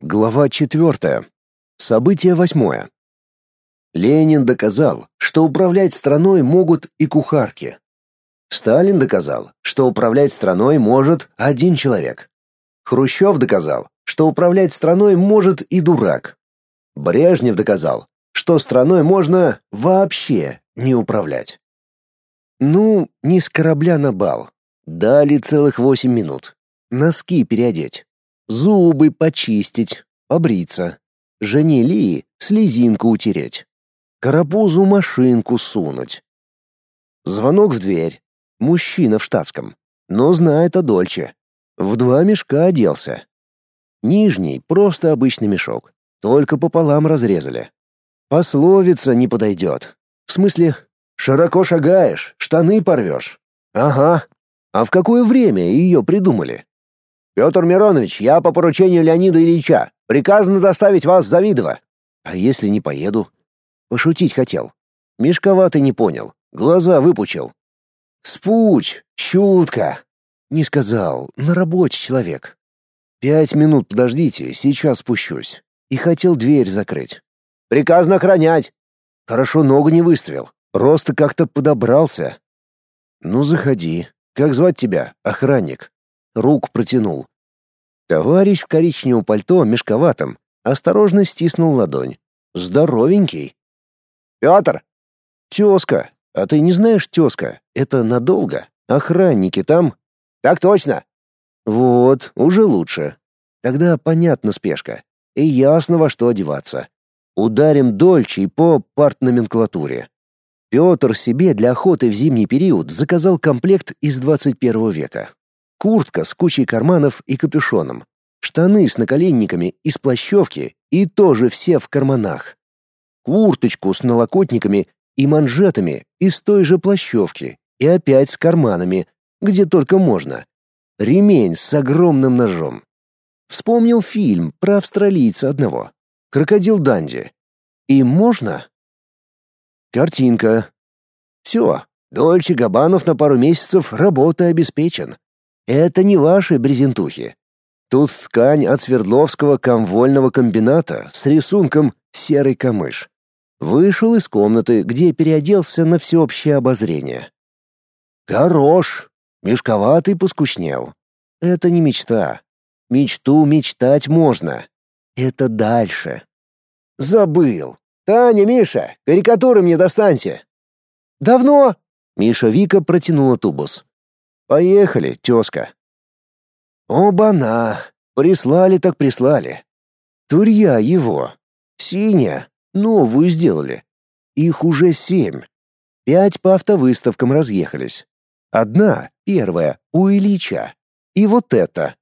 Глава четвертая. Событие восьмое. Ленин доказал, что управлять страной могут и кухарки. Сталин доказал, что управлять страной может один человек. Хрущев доказал, что управлять страной может и дурак. Брежнев доказал, что страной можно вообще не управлять. Ну, не с корабля на бал. Дали целых восемь минут. Носки переодеть зубы почистить, побриться, жене Лии слезинку утереть, карапузу машинку сунуть. Звонок в дверь. Мужчина в штатском, но знает о Дольче. В два мешка оделся. Нижний просто обычный мешок, только пополам разрезали. Пословица не подойдет. В смысле, широко шагаешь, штаны порвешь. Ага. А в какое время ее придумали? Петр Миронович, я по поручению Леонида Ильича. Приказано доставить вас в Завидово. А если не поеду? Пошутить хотел. Мешковатый не понял. Глаза выпучил. Спуч, шутка. Не сказал, на работе человек. Пять минут подождите, сейчас спущусь. И хотел дверь закрыть. Приказано охранять. Хорошо ногу не выставил. Просто как-то подобрался. Ну, заходи. Как звать тебя, охранник? Рук протянул. Товарищ в коричневом пальто мешковатом осторожно стиснул ладонь. Здоровенький. «Петр!» «Тезка! А ты не знаешь, тезка, это надолго. Охранники там?» «Так точно!» «Вот, уже лучше. Тогда понятна спешка. И ясно, во что одеваться. Ударим дольче по партноменклатуре. Петр себе для охоты в зимний период заказал комплект из 21 века куртка с кучей карманов и капюшоном, штаны с наколенниками из плащевки и тоже все в карманах, курточку с налокотниками и манжетами из той же плащевки и опять с карманами, где только можно, ремень с огромным ножом. Вспомнил фильм про австралийца одного, крокодил Данди. И можно? Картинка. Все, Дольче Габанов на пару месяцев работы обеспечен. Это не ваши брезентухи. Тут ткань от Свердловского комвольного комбината с рисунком «Серый камыш». Вышел из комнаты, где переоделся на всеобщее обозрение. Хорош. Мешковатый поскучнел. Это не мечта. Мечту мечтать можно. Это дальше. Забыл. Таня, Миша, карикатуры мне достаньте. Давно? Миша Вика протянула тубус. Поехали, тезка. Оба-на! Прислали так прислали. Турья его. Синяя. Новую сделали. Их уже семь. Пять по автовыставкам разъехались. Одна, первая, у Ильича. И вот это.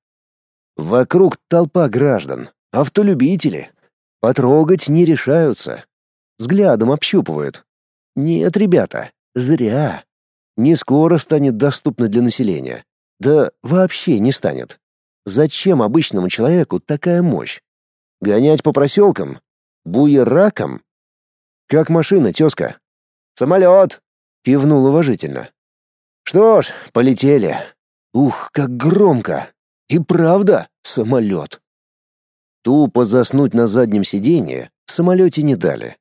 Вокруг толпа граждан, автолюбители. Потрогать не решаются. Взглядом общупывают. Нет, ребята, зря не скоро станет доступна для населения. Да вообще не станет. Зачем обычному человеку такая мощь? Гонять по проселкам? Буеракам? Как машина, тезка? Самолет! Кивнул уважительно. Что ж, полетели. Ух, как громко. И правда, самолет. Тупо заснуть на заднем сиденье в самолете не дали.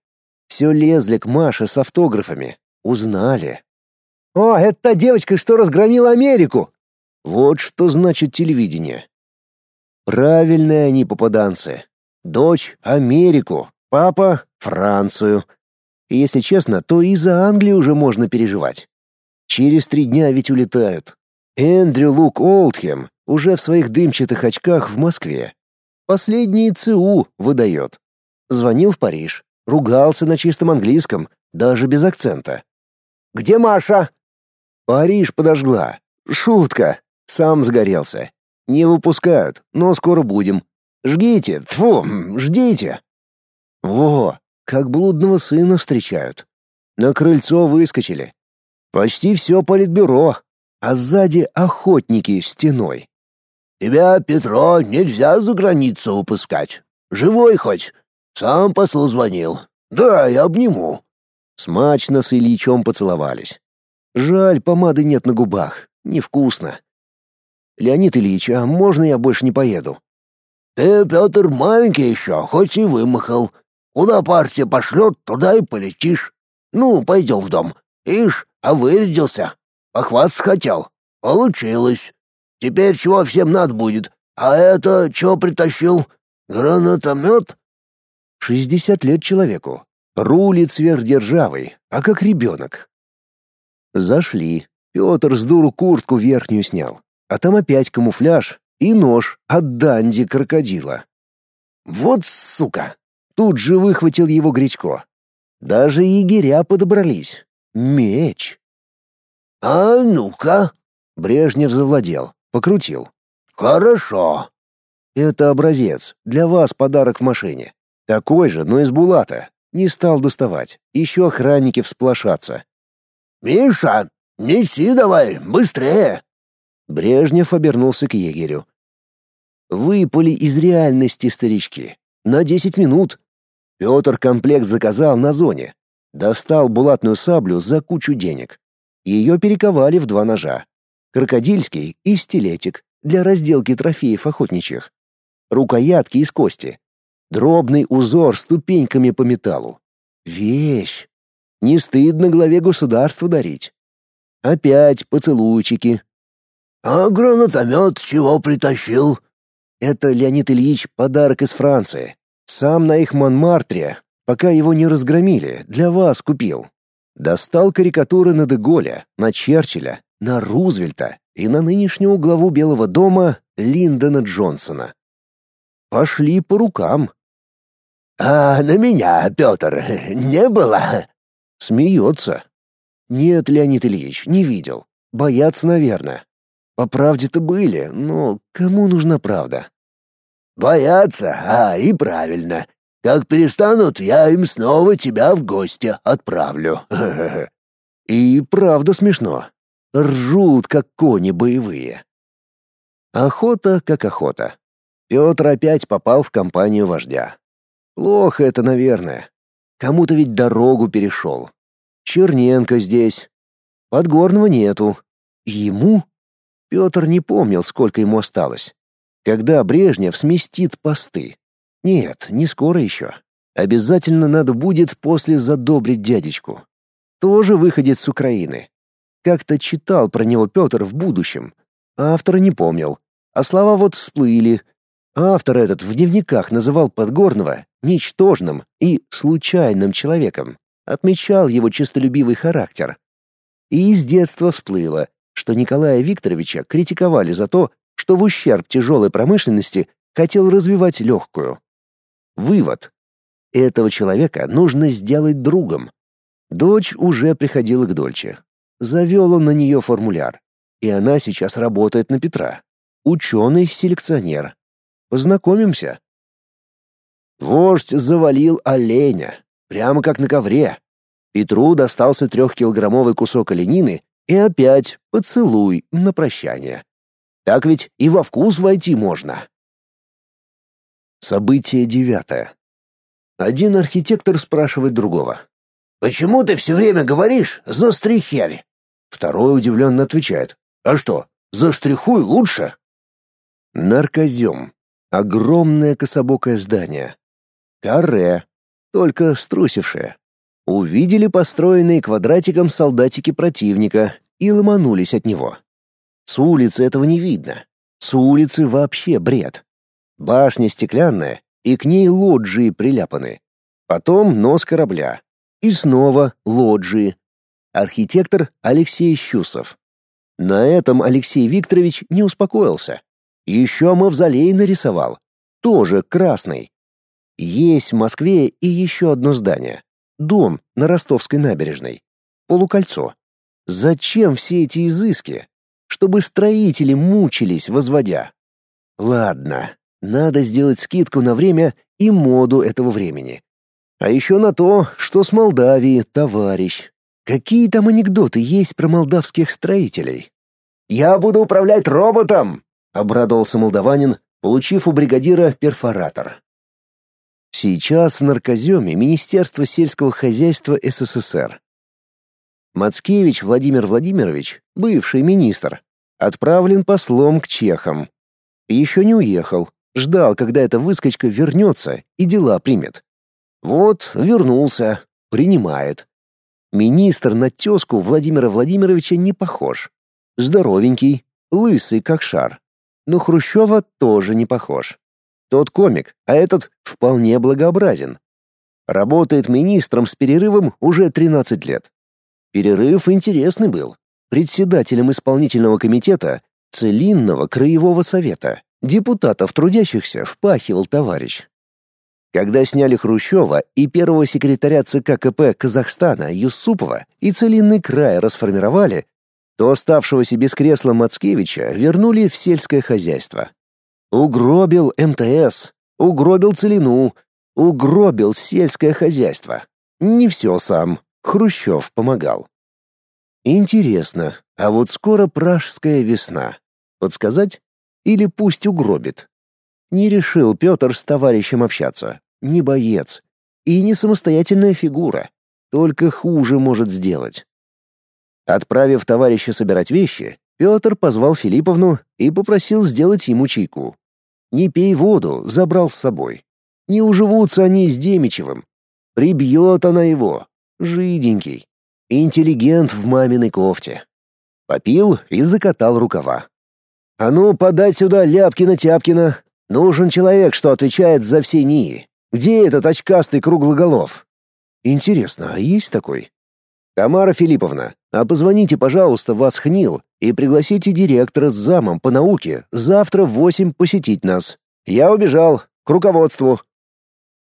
Все лезли к Маше с автографами. Узнали. «О, это та девочка, что разгромила Америку!» Вот что значит телевидение. Правильные они попаданцы. Дочь — Америку, папа — Францию. И если честно, то и за Англию уже можно переживать. Через три дня ведь улетают. Эндрю Лук Олдхем уже в своих дымчатых очках в Москве. Последний ЦУ выдает. Звонил в Париж, ругался на чистом английском, даже без акцента. «Где Маша?» Париж подожгла. Шутка. Сам сгорелся. Не выпускают, но скоро будем. Жгите, тфу, ждите. Во, как блудного сына встречают. На крыльцо выскочили. Почти все политбюро, а сзади охотники стеной. Тебя, Петро, нельзя за границу выпускать. Живой хоть. Сам посол звонил. Да, я обниму. Смачно с Ильичом поцеловались. Жаль, помады нет на губах. Невкусно. Леонид Ильич, а можно я больше не поеду? Ты, Петр, маленький еще, хоть и вымахал. Куда партия пошлет, туда и полетишь. Ну, пойдем в дом. Ишь, а вырядился. Похвастаться хотел. Получилось. Теперь чего всем надо будет? А это что притащил? Гранатомет? Шестьдесят лет человеку. Рулит сверхдержавой, а как ребенок. Зашли. Петр с дуру куртку верхнюю снял. А там опять камуфляж и нож от данди крокодила. Вот сука! Тут же выхватил его Гречко. Даже егеря подобрались. Меч. «А ну-ка!» Брежнев завладел, покрутил. «Хорошо». «Это образец. Для вас подарок в машине. Такой же, но из булата. Не стал доставать. Еще охранники всплошатся». «Миша, неси давай, быстрее!» Брежнев обернулся к егерю. «Выпали из реальности старички. На десять минут. Петр комплект заказал на зоне. Достал булатную саблю за кучу денег. Ее перековали в два ножа. Крокодильский и стилетик для разделки трофеев охотничьих. Рукоятки из кости. Дробный узор ступеньками по металлу. Вещь. Не стыдно главе государства дарить. Опять поцелуйчики. «А гранатомет чего притащил?» Это Леонид Ильич подарок из Франции. Сам на их Монмартре, пока его не разгромили, для вас купил. Достал карикатуры на Деголя, на Черчилля, на Рузвельта и на нынешнего главу Белого дома Линдона Джонсона. Пошли по рукам. «А на меня, Петр, не было?» Смеется. «Нет, Леонид Ильич, не видел. Боятся, наверное. По правде-то были, но кому нужна правда?» «Боятся? А, и правильно. Как перестанут, я им снова тебя в гости отправлю». И правда смешно. Ржут, как кони боевые. Охота как охота. Петр опять попал в компанию вождя. Плохо это, наверное. Кому-то ведь дорогу перешел. Черненко здесь. Подгорного нету. Ему? Петр не помнил, сколько ему осталось. Когда Брежнев сместит посты. Нет, не скоро еще. Обязательно надо будет после задобрить дядечку. Тоже выходит с Украины. Как-то читал про него Петр в будущем. Автора не помнил. А слова вот всплыли. Автор этот в дневниках называл Подгорного ничтожным и случайным человеком. Отмечал его честолюбивый характер. И из детства всплыло, что Николая Викторовича критиковали за то, что в ущерб тяжелой промышленности хотел развивать легкую. Вывод. Этого человека нужно сделать другом. Дочь уже приходила к Дольче. Завел он на нее формуляр. И она сейчас работает на Петра. Ученый-селекционер. Познакомимся. Вождь завалил оленя. Прямо как на ковре. Петру достался трехкилограммовый кусок оленины и опять поцелуй на прощание. Так ведь и во вкус войти можно. Событие девятое. Один архитектор спрашивает другого. «Почему ты все время говоришь «застрихерь»?» Второй удивленно отвечает. «А что, заштрихуй лучше?» Наркозем. Огромное кособокое здание. Каре. Только струсившее. Увидели построенные квадратиком солдатики противника и ломанулись от него. С улицы этого не видно. С улицы вообще бред. Башня стеклянная, и к ней лоджии приляпаны. Потом нос корабля. И снова лоджии. Архитектор Алексей Щусов. На этом Алексей Викторович не успокоился. Еще мавзолей нарисовал. Тоже красный. Есть в Москве и еще одно здание. Дом на Ростовской набережной. Полукольцо. Зачем все эти изыски? чтобы строители мучились, возводя. Ладно, надо сделать скидку на время и моду этого времени. А еще на то, что с Молдавией товарищ. Какие там анекдоты есть про молдавских строителей? «Я буду управлять роботом!» — обрадовался молдаванин, получив у бригадира перфоратор. Сейчас в наркоземе Министерство сельского хозяйства СССР. Мацкевич Владимир Владимирович, бывший министр, отправлен послом к чехам. Еще не уехал, Ждал, когда эта выскочка вернется и дела примет. Вот, вернулся, принимает. Министр на тезку Владимира Владимировича не похож. Здоровенький, лысый как шар. Но Хрущева тоже не похож. Тот комик, а этот вполне благообразен. Работает министром с перерывом уже 13 лет. Перерыв интересный был. Председателем исполнительного комитета Целинного краевого совета депутатов трудящихся впахивал товарищ. Когда сняли Хрущева и первого секретаря ЦК КП Казахстана Юсупова и Целинный край расформировали, то оставшегося без кресла Мацкевича вернули в сельское хозяйство. Угробил МТС, угробил Целину, угробил сельское хозяйство. Не все сам, Хрущев помогал. Интересно, а вот скоро пражская весна. Подсказать? Или пусть угробит? Не решил Петр с товарищем общаться. Не боец. И не самостоятельная фигура. Только хуже может сделать. Отправив товарища собирать вещи, Петр позвал Филипповну и попросил сделать ему чайку. «Не пей воду», забрал с собой. Не уживутся они с Демичевым. Прибьет она его. Жиденький. Интеллигент в маминой кофте. Попил и закатал рукава. «А ну, подать сюда Ляпкина-Тяпкина. Нужен человек, что отвечает за все НИИ. Где этот очкастый круглоголов?» «Интересно, а есть такой?» «Тамара Филипповна, а позвоните, пожалуйста, в Асхнил и пригласите директора с замом по науке завтра в восемь посетить нас. Я убежал. К руководству».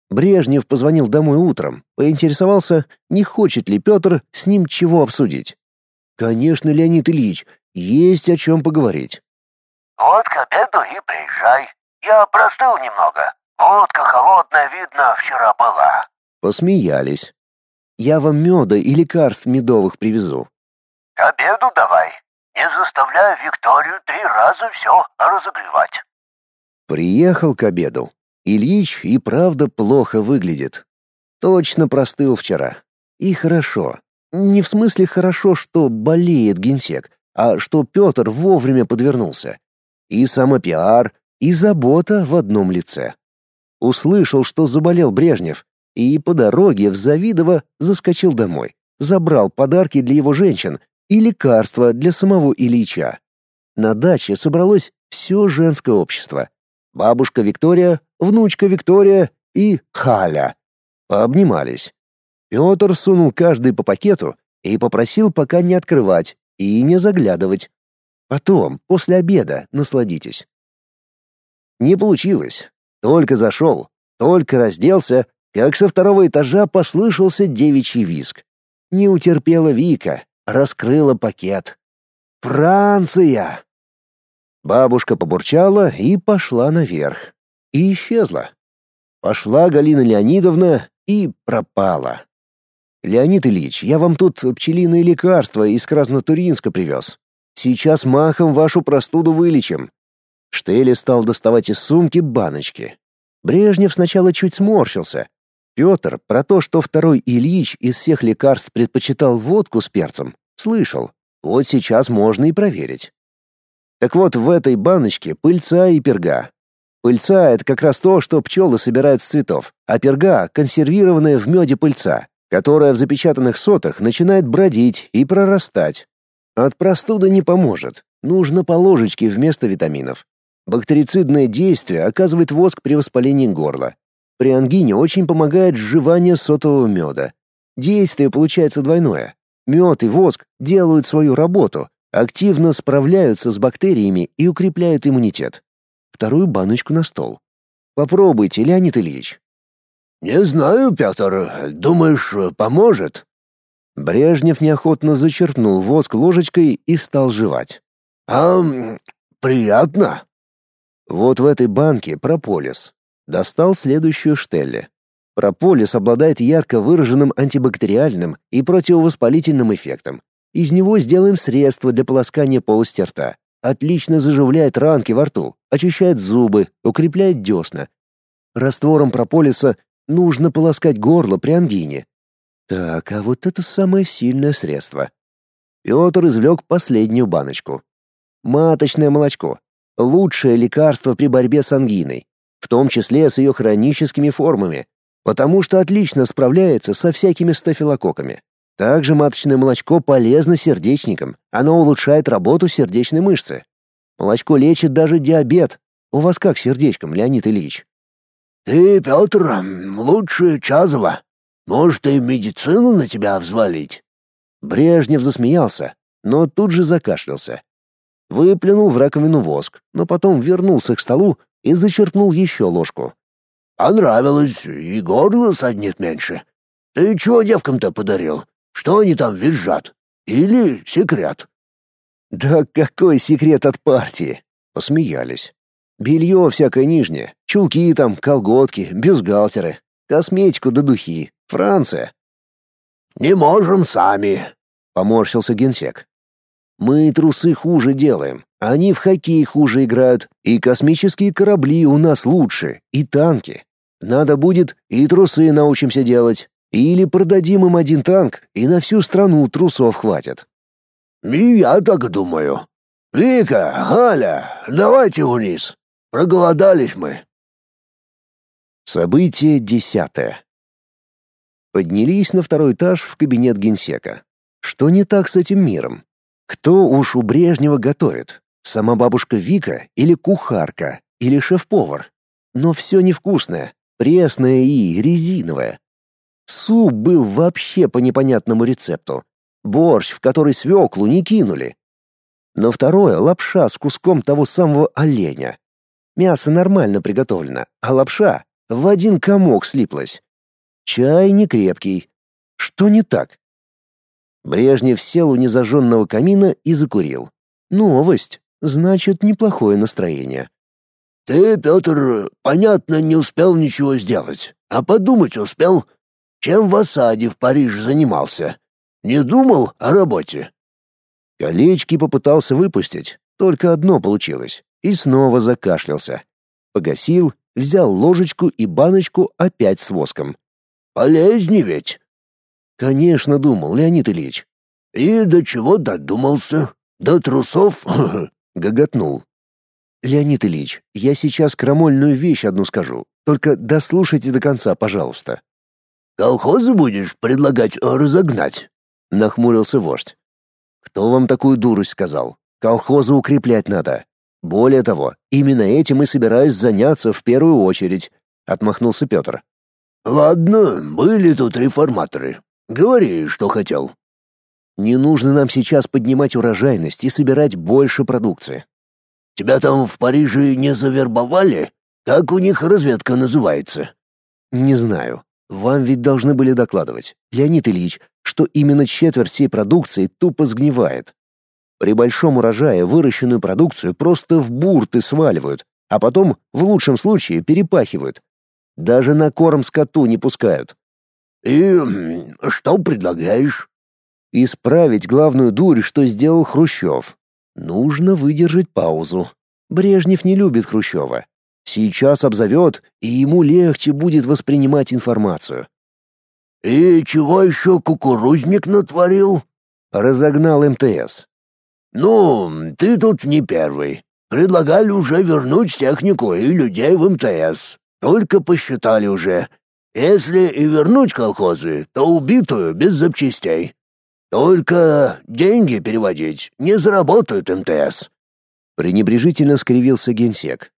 Брежнев позвонил домой утром, поинтересовался, не хочет ли Петр с ним чего обсудить. «Конечно, Леонид Ильич, есть о чем поговорить». Вот к обеду и приезжай. Я простыл немного. Водка холодная, видно, вчера была. Посмеялись. Я вам меда и лекарств медовых привезу. К обеду давай. Не заставляй Викторию три раза все разогревать. Приехал к обеду. Ильич и правда плохо выглядит. Точно простыл вчера. И хорошо. Не в смысле хорошо, что болеет генсек, а что Петр вовремя подвернулся. И самопиар, и забота в одном лице. Услышал, что заболел Брежнев, и по дороге в Завидово заскочил домой, забрал подарки для его женщин и лекарства для самого Ильича. На даче собралось все женское общество. Бабушка Виктория, внучка Виктория и Халя. Пообнимались. Петр сунул каждый по пакету и попросил пока не открывать и не заглядывать. Потом, после обеда, насладитесь. Не получилось. Только зашел, только разделся, как со второго этажа послышался девичий визг. Не утерпела Вика, раскрыла пакет. «Франция!» Бабушка побурчала и пошла наверх. И исчезла. Пошла Галина Леонидовна и пропала. «Леонид Ильич, я вам тут пчелиные лекарства из Краснотуринска привез. Сейчас махом вашу простуду вылечим». Штели стал доставать из сумки баночки. Брежнев сначала чуть сморщился. Петр про то, что второй Ильич из всех лекарств предпочитал водку с перцем, слышал. Вот сейчас можно и проверить. Так вот, в этой баночке пыльца и перга. Пыльца — это как раз то, что пчелы собирают с цветов, а перга — консервированная в меде пыльца, которая в запечатанных сотах начинает бродить и прорастать, от простуды не поможет. Нужно по ложечке вместо витаминов. Бактерицидное действие оказывает воск при воспалении горла. При ангине очень помогает сживание сотового меда. Действие получается двойное. Мед и воск делают свою работу, активно справляются с бактериями и укрепляют иммунитет. Вторую баночку на стол. Попробуйте, Леонид Ильич. Не знаю, Петр, думаешь, поможет? Брежнев неохотно зачерпнул воск ложечкой и стал жевать. «А, приятно». Вот в этой банке прополис. Достал следующую штелле. Прополис обладает ярко выраженным антибактериальным и противовоспалительным эффектом. Из него сделаем средство для полоскания полости рта. Отлично заживляет ранки во рту, очищает зубы, укрепляет десна. Раствором прополиса нужно полоскать горло при ангине, так, а вот это самое сильное средство. Петр извлек последнюю баночку. Маточное молочко. Лучшее лекарство при борьбе с ангиной. Том числе с ее хроническими формами, потому что отлично справляется со всякими стафилококками. Также маточное молочко полезно сердечникам, оно улучшает работу сердечной мышцы. Молочко лечит даже диабет. У вас как с сердечком, Леонид Ильич? Ты, Петр, лучше Чазова. Может, и медицину на тебя взвалить? Брежнев засмеялся, но тут же закашлялся. Выплюнул в раковину воск, но потом вернулся к столу и зачерпнул еще ложку. Понравилось, и горло саднет меньше. Ты чего девкам-то подарил? Что они там визжат? Или секрет?» «Да какой секрет от партии?» — посмеялись. «Белье всякое нижнее, чулки там, колготки, бюстгальтеры, косметику да духи. Франция». «Не можем сами», — поморщился генсек. «Мы трусы хуже делаем, они в хоккей хуже играют, и космические корабли у нас лучше, и танки. Надо будет, и трусы научимся делать. Или продадим им один танк, и на всю страну трусов хватит. И я так думаю. Вика, Галя, давайте вниз. Проголодались мы. Событие десятое. Поднялись на второй этаж в кабинет генсека. Что не так с этим миром? Кто уж у Брежнева готовит? Сама бабушка Вика или кухарка, или шеф-повар? Но все невкусное, пресное и резиновое. Суп был вообще по непонятному рецепту. Борщ, в который свеклу не кинули. Но второе — лапша с куском того самого оленя. Мясо нормально приготовлено, а лапша в один комок слиплась. Чай не крепкий. Что не так? Брежнев сел у незажженного камина и закурил. Новость. Значит, неплохое настроение. «Ты, Петр, понятно, не успел ничего сделать. А подумать успел?» Чем в осаде в Париж занимался? Не думал о работе?» Колечки попытался выпустить, только одно получилось, и снова закашлялся. Погасил, взял ложечку и баночку опять с воском. «Полезнее ведь?» «Конечно, думал, Леонид Ильич». «И до чего додумался? До трусов?» — гоготнул. «Леонид Ильич, я сейчас крамольную вещь одну скажу, только дослушайте до конца, пожалуйста». Колхозы будешь предлагать разогнать?» — нахмурился вождь. «Кто вам такую дурость сказал? Колхозы укреплять надо. Более того, именно этим и собираюсь заняться в первую очередь», — отмахнулся Петр. «Ладно, были тут реформаторы. Говори, что хотел». «Не нужно нам сейчас поднимать урожайность и собирать больше продукции». «Тебя там в Париже не завербовали? Как у них разведка называется?» «Не знаю. Вам ведь должны были докладывать, Леонид Ильич, что именно четверть всей продукции тупо сгнивает. При большом урожае выращенную продукцию просто в бурты сваливают, а потом, в лучшем случае, перепахивают. Даже на корм скоту не пускают. «И что предлагаешь?» «Исправить главную дурь, что сделал Хрущев. Нужно выдержать паузу. Брежнев не любит Хрущева. Сейчас обзовет, и ему легче будет воспринимать информацию. «И чего еще кукурузник натворил?» Разогнал МТС. «Ну, ты тут не первый. Предлагали уже вернуть технику и людей в МТС. Только посчитали уже. Если и вернуть колхозы, то убитую без запчастей. Только деньги переводить не заработают МТС». Пренебрежительно скривился генсек.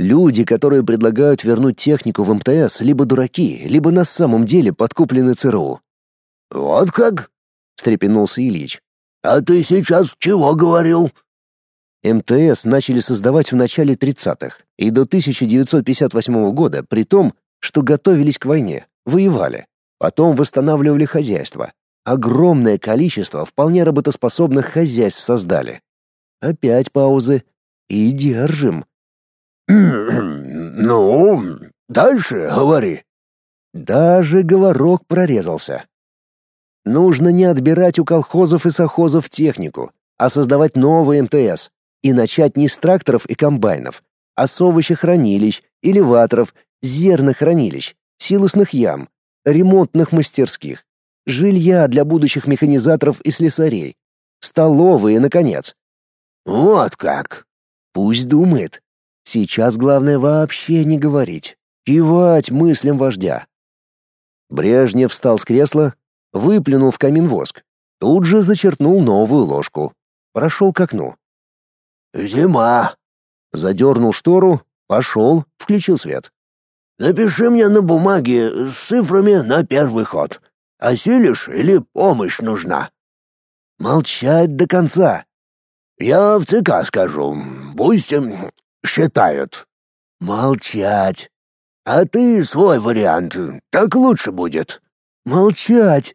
Люди, которые предлагают вернуть технику в МТС, либо дураки, либо на самом деле подкуплены ЦРУ. «Вот как?» — встрепенулся Ильич. «А ты сейчас чего говорил?» МТС начали создавать в начале 30-х и до 1958 года, при том, что готовились к войне, воевали. Потом восстанавливали хозяйство. Огромное количество вполне работоспособных хозяйств создали. Опять паузы. И держим. «Ну, дальше говори». Даже говорок прорезался. Нужно не отбирать у колхозов и совхозов технику, а создавать новый МТС и начать не с тракторов и комбайнов, а с овощехранилищ, элеваторов, зернохранилищ, силосных ям, ремонтных мастерских, жилья для будущих механизаторов и слесарей, столовые, наконец. Вот как. Пусть думает. Сейчас главное вообще не говорить. Кивать мыслям вождя. Брежнев встал с кресла, выплюнул в камин воск. Тут же зачерпнул новую ложку. Прошел к окну. «Зима!» Задернул штору, пошел, включил свет. «Напиши мне на бумаге с цифрами на первый ход. Осилишь или помощь нужна?» «Молчать до конца!» «Я в ЦК скажу. Пусть считают». «Молчать!» «А ты свой вариант. Так лучше будет». «Молчать!»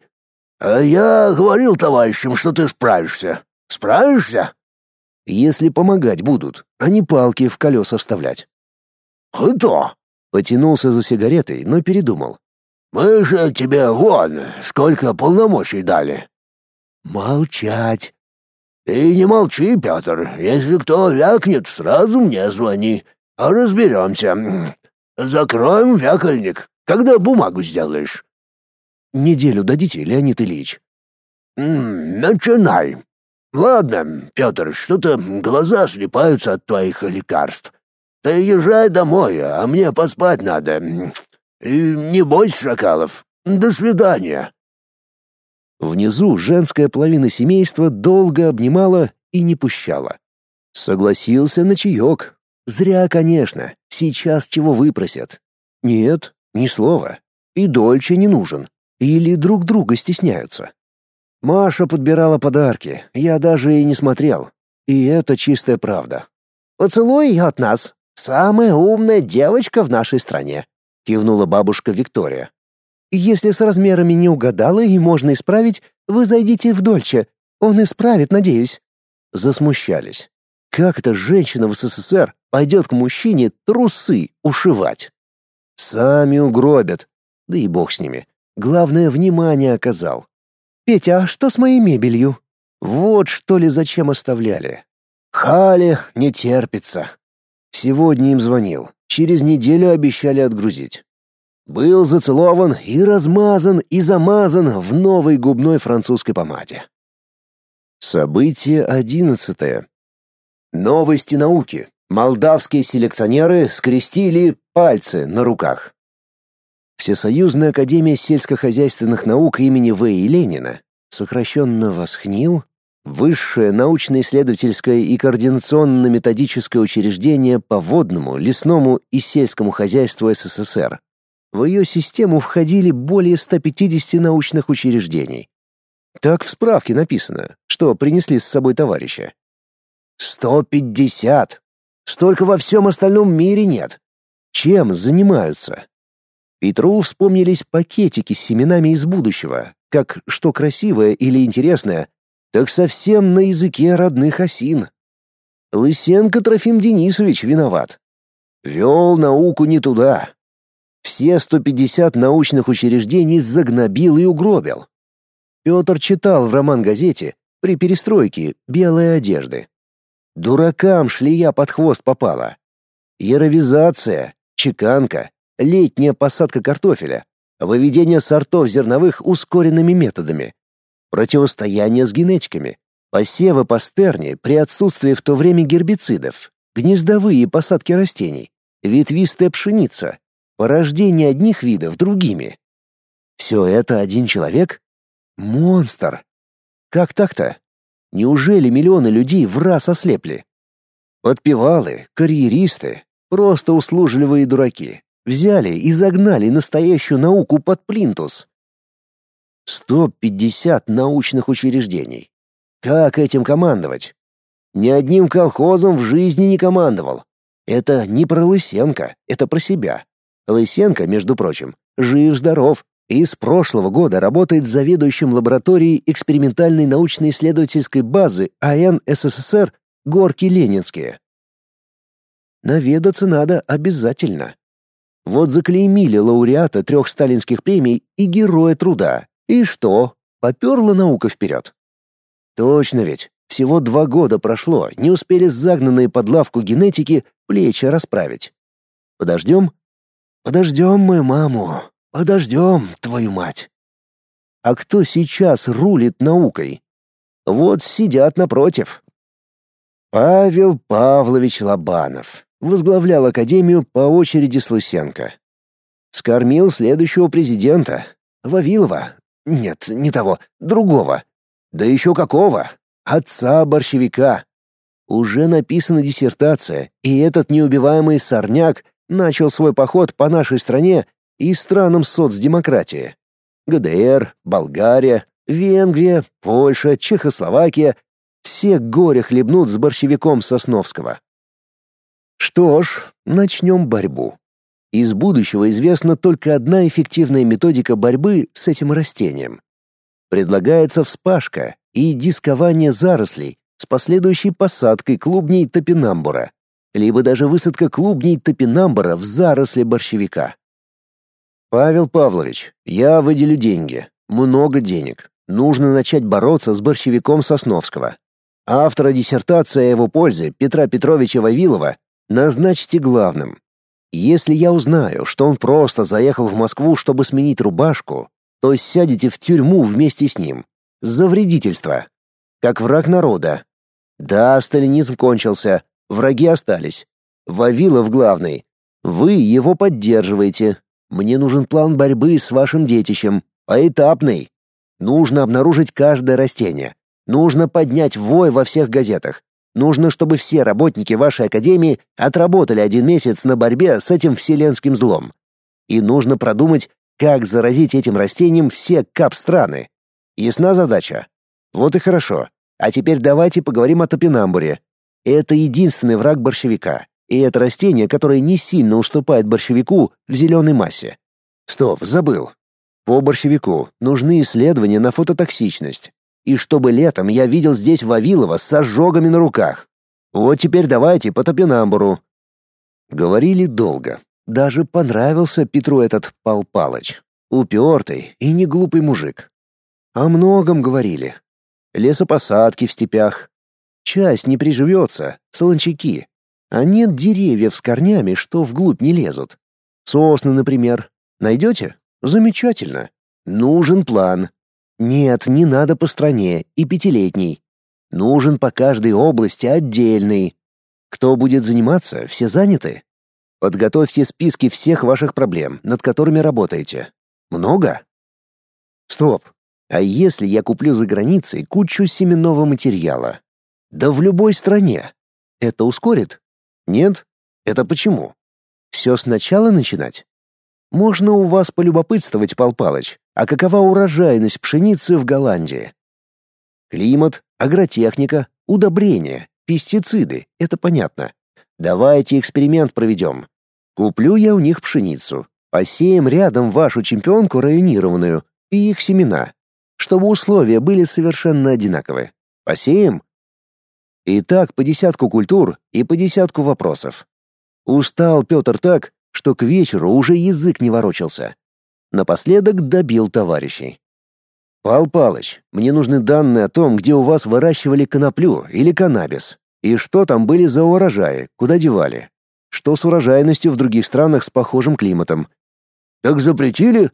«А я говорил товарищам, что ты справишься. Справишься?» «Если помогать будут, а не палки в колеса вставлять». «Кто?» Потянулся за сигаретой, но передумал. «Мы же тебе вон сколько полномочий дали». «Молчать!» «Ты не молчи, Петр. Если кто вякнет, сразу мне звони. А разберемся. Закроем вякольник. Когда бумагу сделаешь?» «Неделю дадите, Леонид Ильич?» «Начинай. Ладно, Петр, что-то глаза слепаются от твоих лекарств. Ты езжай домой, а мне поспать надо. И не бойся шакалов. До свидания». Внизу женская половина семейства долго обнимала и не пущала. Согласился на чаек. Зря, конечно, сейчас чего выпросят. Нет, ни слова. И Дольче не нужен. Или друг друга стесняются. Маша подбирала подарки, я даже и не смотрел. И это чистая правда. «Поцелуй от нас. Самая умная девочка в нашей стране», — кивнула бабушка Виктория. Если с размерами не угадала и можно исправить, вы зайдите в Дольче. Он исправит, надеюсь». Засмущались. Как эта женщина в СССР пойдет к мужчине трусы ушивать? Сами угробят. Да и бог с ними. Главное, внимание оказал. «Петя, а что с моей мебелью?» Вот что ли зачем оставляли. Хали не терпится. Сегодня им звонил. Через неделю обещали отгрузить. Был зацелован и размазан и замазан в новой губной французской помаде. Событие одиннадцатое. Новости науки. Молдавские селекционеры скрестили пальцы на руках. Всесоюзная академия сельскохозяйственных наук имени В. И. Ленина, сокращенно ВОСХНИЛ, высшее научно-исследовательское и координационно-методическое учреждение по водному, лесному и сельскому хозяйству СССР, в ее систему входили более 150 научных учреждений. Так в справке написано, что принесли с собой товарища. 150! Столько во всем остальном мире нет. Чем занимаются? Петру вспомнились пакетики с семенами из будущего, как что красивое или интересное, так совсем на языке родных осин. Лысенко Трофим Денисович виноват. Вел науку не туда, все 150 научных учреждений загнобил и угробил. Петр читал в роман-газете при перестройке белые одежды. Дуракам шлея под хвост попала. Яровизация, чеканка, летняя посадка картофеля, выведение сортов зерновых ускоренными методами, противостояние с генетиками, посевы по стерне при отсутствии в то время гербицидов, гнездовые посадки растений, ветвистая пшеница, порождение одних видов другими. Все это один человек? Монстр! Как так-то? Неужели миллионы людей в раз ослепли? Подпевалы, карьеристы, просто услужливые дураки, взяли и загнали настоящую науку под плинтус. 150 научных учреждений. Как этим командовать? Ни одним колхозом в жизни не командовал. Это не про Лысенко, это про себя. Лысенко, между прочим, жив-здоров и с прошлого года работает заведующим лабораторией экспериментальной научно-исследовательской базы АН СССР «Горки Ленинские». Наведаться надо обязательно. Вот заклеймили лауреата трех сталинских премий и героя труда. И что? Поперла наука вперед. Точно ведь. Всего два года прошло, не успели загнанные под лавку генетики плечи расправить. Подождем, Подождем мы маму, подождем твою мать. А кто сейчас рулит наукой? Вот сидят напротив. Павел Павлович Лобанов. возглавлял академию по очереди Слусенко. Скормил следующего президента, Вавилова. Нет, не того, другого. Да еще какого? Отца борщевика. Уже написана диссертация, и этот неубиваемый сорняк начал свой поход по нашей стране и странам соцдемократии. ГДР, Болгария, Венгрия, Польша, Чехословакия — все горе хлебнут с борщевиком Сосновского. Что ж, начнем борьбу. Из будущего известна только одна эффективная методика борьбы с этим растением. Предлагается вспашка и дискование зарослей с последующей посадкой клубней топинамбура, либо даже высадка клубней топинамбура в заросли борщевика. Павел Павлович, я выделю деньги, много денег. Нужно начать бороться с борщевиком Сосновского. Автора диссертации о его пользе Петра Петровича Вавилова назначьте главным. Если я узнаю, что он просто заехал в Москву, чтобы сменить рубашку, то сядете в тюрьму вместе с ним. За вредительство. Как враг народа. Да, сталинизм кончился, враги остались. Вавилов главный. Вы его поддерживаете. Мне нужен план борьбы с вашим детищем, поэтапный. Нужно обнаружить каждое растение. Нужно поднять вой во всех газетах. Нужно, чтобы все работники вашей академии отработали один месяц на борьбе с этим вселенским злом. И нужно продумать, как заразить этим растением все кап-страны. Ясна задача? Вот и хорошо. А теперь давайте поговорим о топинамбуре. Это единственный враг борщевика. И это растение, которое не сильно уступает борщевику в зеленой массе. Стоп, забыл. По борщевику нужны исследования на фототоксичность. И чтобы летом я видел здесь Вавилова с ожогами на руках. Вот теперь давайте по топинамбуру. Говорили долго. Даже понравился Петру этот Пал Палыч. Упертый и не глупый мужик. О многом говорили. Лесопосадки в степях. Часть не приживется, солончаки. А нет деревьев с корнями, что вглубь не лезут. Сосны, например. Найдете? Замечательно. Нужен план. Нет, не надо по стране и пятилетний. Нужен по каждой области отдельный. Кто будет заниматься, все заняты. Подготовьте списки всех ваших проблем, над которыми работаете. Много? Стоп. А если я куплю за границей кучу семенного материала? Да в любой стране. Это ускорит? Нет? Это почему? Все сначала начинать? Можно у вас полюбопытствовать, Пал Палыч, а какова урожайность пшеницы в Голландии? Климат, агротехника, удобрения, пестициды — это понятно. Давайте эксперимент проведем. Куплю я у них пшеницу, посеем рядом вашу чемпионку районированную и их семена, чтобы условия были совершенно одинаковы. Посеем? И так по десятку культур и по десятку вопросов. Устал Петр так, что к вечеру уже язык не ворочался. Напоследок добил товарищей. «Пал Палыч, мне нужны данные о том, где у вас выращивали коноплю или каннабис, и что там были за урожаи, куда девали, что с урожайностью в других странах с похожим климатом». «Так запретили?»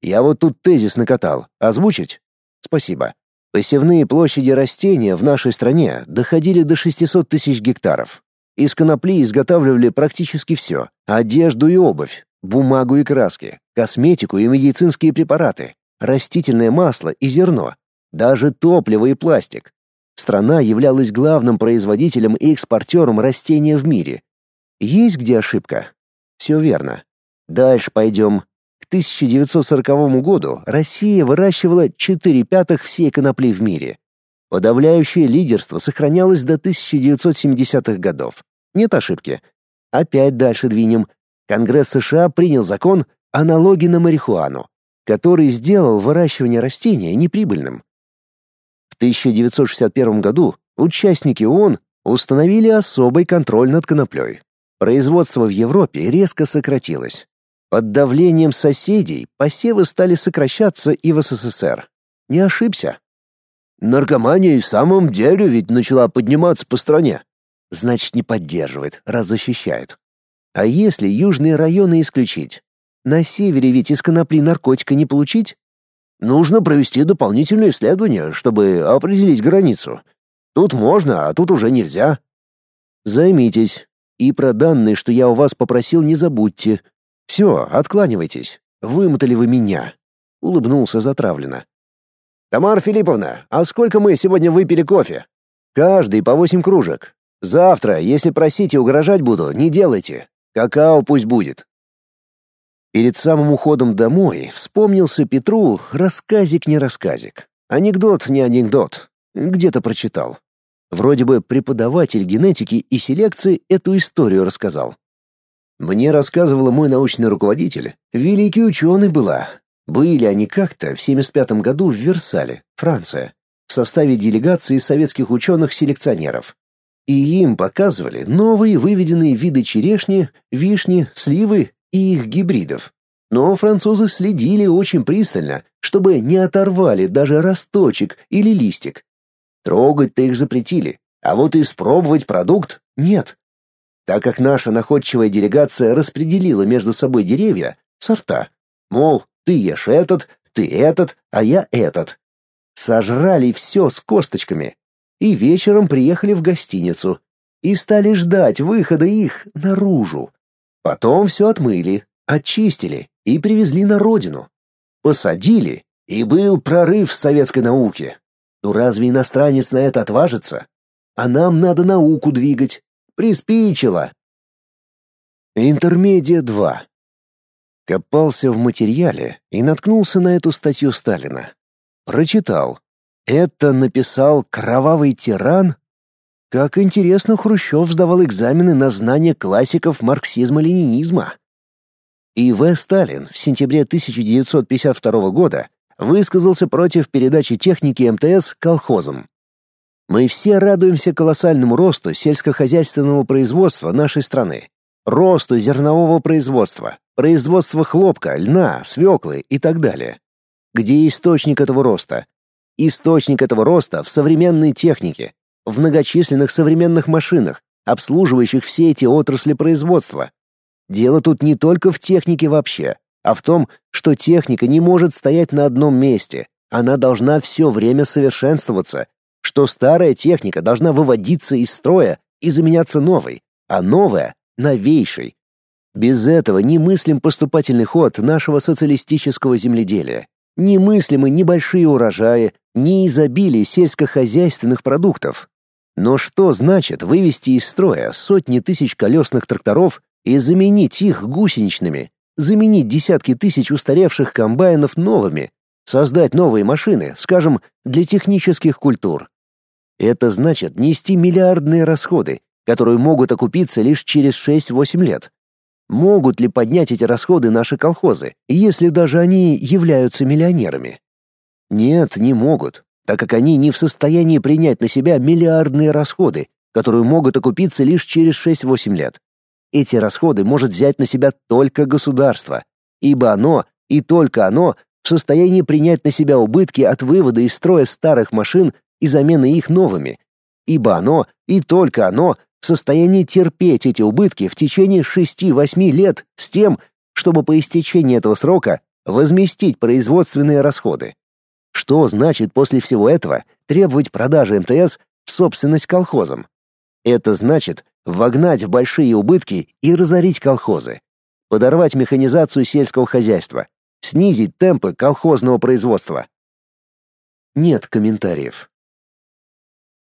«Я вот тут тезис накатал. Озвучить?» «Спасибо. Посевные площади растения в нашей стране доходили до 600 тысяч гектаров. Из конопли изготавливали практически все — одежду и обувь, бумагу и краски, косметику и медицинские препараты, растительное масло и зерно, даже топливо и пластик. Страна являлась главным производителем и экспортером растения в мире. Есть где ошибка? Все верно. Дальше пойдем. К 1940 году Россия выращивала 4 пятых всей конопли в мире. Подавляющее лидерство сохранялось до 1970-х годов. Нет ошибки. Опять дальше двинем. Конгресс США принял закон о налоге на марихуану, который сделал выращивание растения неприбыльным. В 1961 году участники ООН установили особый контроль над коноплей. Производство в Европе резко сократилось. Под давлением соседей посевы стали сокращаться и в СССР. Не ошибся. Наркомания и в самом деле ведь начала подниматься по стране значит не поддерживает, раз защищает. А если южные районы исключить? На севере ведь из конопли наркотика не получить? Нужно провести дополнительные исследования, чтобы определить границу. Тут можно, а тут уже нельзя. Займитесь. И про данные, что я у вас попросил, не забудьте. Все, откланивайтесь. Вымотали вы меня. Улыбнулся затравленно. Тамара Филипповна, а сколько мы сегодня выпили кофе? Каждый по восемь кружек. Завтра, если просить и угрожать буду, не делайте. Какао пусть будет. Перед самым уходом домой вспомнился Петру рассказик не рассказик. Анекдот не анекдот. Где-то прочитал. Вроде бы преподаватель генетики и селекции эту историю рассказал. Мне рассказывала мой научный руководитель. Великий ученый была. Были они как-то в 75 году в Версале, Франция, в составе делегации советских ученых-селекционеров. И им показывали новые выведенные виды черешни, вишни, сливы и их гибридов. Но французы следили очень пристально, чтобы не оторвали даже росточек или листик. Трогать-то их запретили, а вот испробовать продукт нет. Так как наша находчивая делегация распределила между собой деревья, сорта, мол, ты ешь этот, ты этот, а я этот. Сожрали все с косточками. И вечером приехали в гостиницу. И стали ждать выхода их наружу. Потом все отмыли, очистили и привезли на родину. Посадили, и был прорыв в советской науке. Ну разве иностранец на это отважится? А нам надо науку двигать. Приспичило. Интермедиа 2. Копался в материале и наткнулся на эту статью Сталина. Прочитал. Это написал кровавый тиран? Как интересно, Хрущев сдавал экзамены на знание классиков марксизма-ленинизма. И В. Сталин в сентябре 1952 года высказался против передачи техники МТС колхозам. Мы все радуемся колоссальному росту сельскохозяйственного производства нашей страны, росту зернового производства, производства хлопка, льна, свеклы и так далее. Где источник этого роста? Источник этого роста в современной технике, в многочисленных современных машинах, обслуживающих все эти отрасли производства. Дело тут не только в технике вообще, а в том, что техника не может стоять на одном месте. Она должна все время совершенствоваться, что старая техника должна выводиться из строя и заменяться новой, а новая — новейшей. Без этого не мыслим поступательный ход нашего социалистического земледелия. Немыслимы ни большие урожаи, ни изобилие сельскохозяйственных продуктов. Но что значит вывести из строя сотни тысяч колесных тракторов и заменить их гусеничными, заменить десятки тысяч устаревших комбайнов новыми, создать новые машины, скажем, для технических культур. Это значит нести миллиардные расходы, которые могут окупиться лишь через 6-8 лет. Могут ли поднять эти расходы наши колхозы, если даже они являются миллионерами? Нет, не могут, так как они не в состоянии принять на себя миллиардные расходы, которые могут окупиться лишь через 6-8 лет. Эти расходы может взять на себя только государство, ибо оно и только оно в состоянии принять на себя убытки от вывода из строя старых машин и замены их новыми, ибо оно и только оно в состоянии терпеть эти убытки в течение 6-8 лет с тем, чтобы по истечении этого срока возместить производственные расходы. Что значит после всего этого требовать продажи МТС в собственность колхозам? Это значит вогнать в большие убытки и разорить колхозы, подорвать механизацию сельского хозяйства, снизить темпы колхозного производства. Нет комментариев.